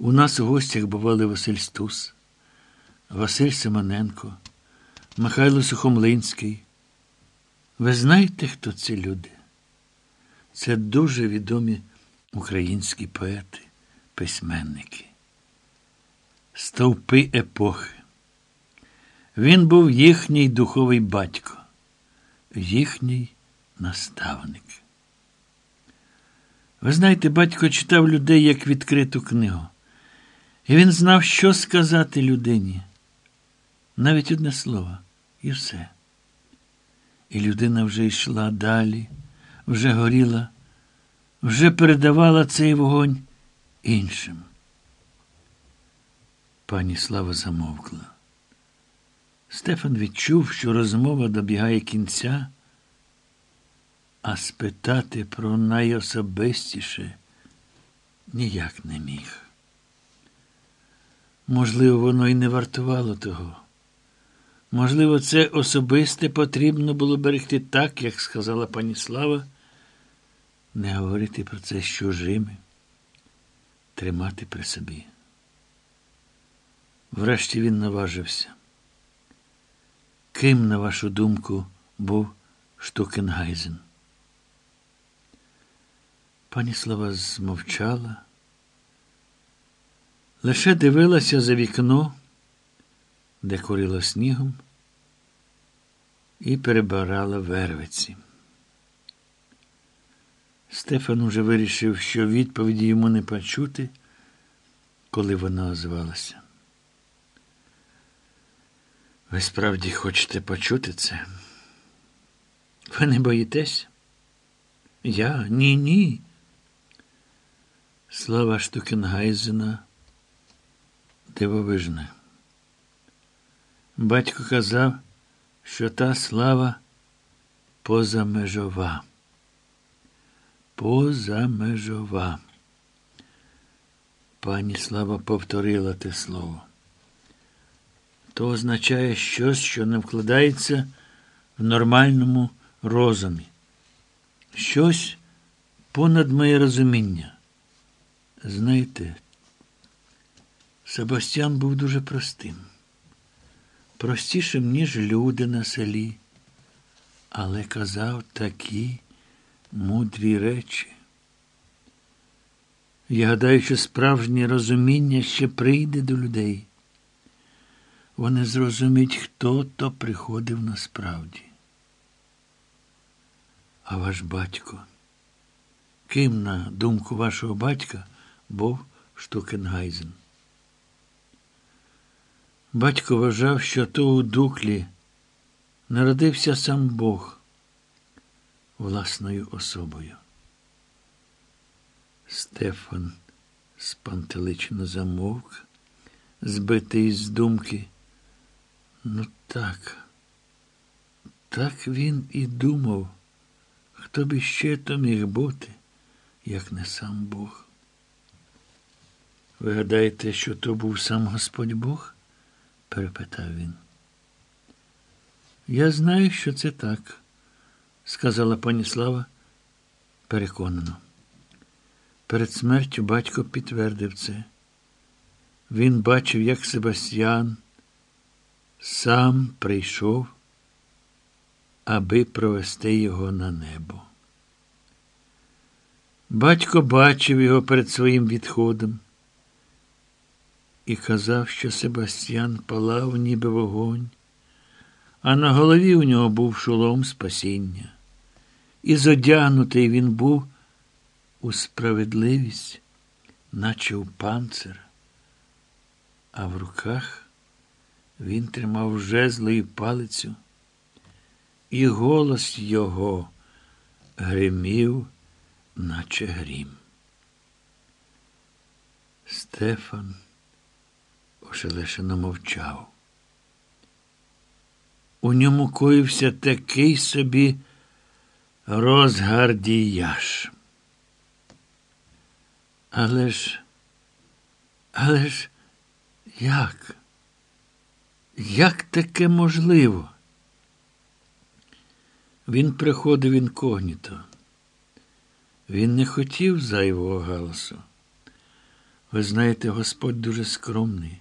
У нас у гостях бували Василь Стус, Василь Семененко, Михайло Сухомлинський. Ви знаєте, хто ці люди? Це дуже відомі українські поети, письменники, стовпи епохи. Він був їхній духовий батько, їхній наставник. Ви знаєте, батько читав людей як відкриту книгу. І він знав, що сказати людині. Навіть одне слово, і все. І людина вже йшла далі, вже горіла, вже передавала цей вогонь іншим. Пані Слава замовкла. Стефан відчув, що розмова добігає кінця, а спитати про найособистіше ніяк не міг. Можливо, воно й не вартувало того. Можливо, це особисте потрібно було берегти так, як сказала пані Слава, не говорити про це з чужими, тримати при собі. Врешті він наважився. Ким, на вашу думку, був Штукенгайзен? Пані Слава змовчала, лише дивилася за вікно, де курила снігом, і перебирала вервиці. Стефан уже вирішив, що відповіді йому не почути, коли вона озвалася. Ви справді хочете почути це? Ви не боїтесь? Я? Ні, ні. Слава Штукенгайзена дивовижна. Батько казав, що та слава позамежова. Позамежова. Пані Слава повторила те слово. То означає щось, що не вкладається в нормальному розумі. Щось понад моє розуміння. Знаєте, Себастьян був дуже простим, простішим, ніж люди на селі, але казав такі мудрі речі. Я гадаю, що справжнє розуміння ще прийде до людей. Вони зрозуміють, хто то приходив насправді. А ваш батько, ким, на думку вашого батька, був Штукенгайзен? Батько вважав, що то у дуклі народився сам Бог власною особою. Стефан спантелично замовк, збитий з думки. Ну так, так він і думав, хто б іще то міг бути, як не сам Бог. Ви гадаєте, що то був сам Господь Бог? Перепитав він. Я знаю, що це так, сказала пані Слава переконано. Перед смертю батько підтвердив це. Він бачив, як Себастьян сам прийшов, аби провести його на небо. Батько бачив його перед своїм відходом і казав, що Себастьян палав, ніби вогонь, а на голові у нього був шолом спасіння. І зодягнутий він був у справедливість, наче у панцир, а в руках він тримав жезло і палицю, і голос його гримів, наче грім. Стефан ошелешено мовчав. У ньому коївся такий собі розгардіяж. Але ж, але ж як? Як таке можливо? Він приходив інкогніто. Він не хотів зайвого галасу. Ви знаєте, Господь дуже скромний.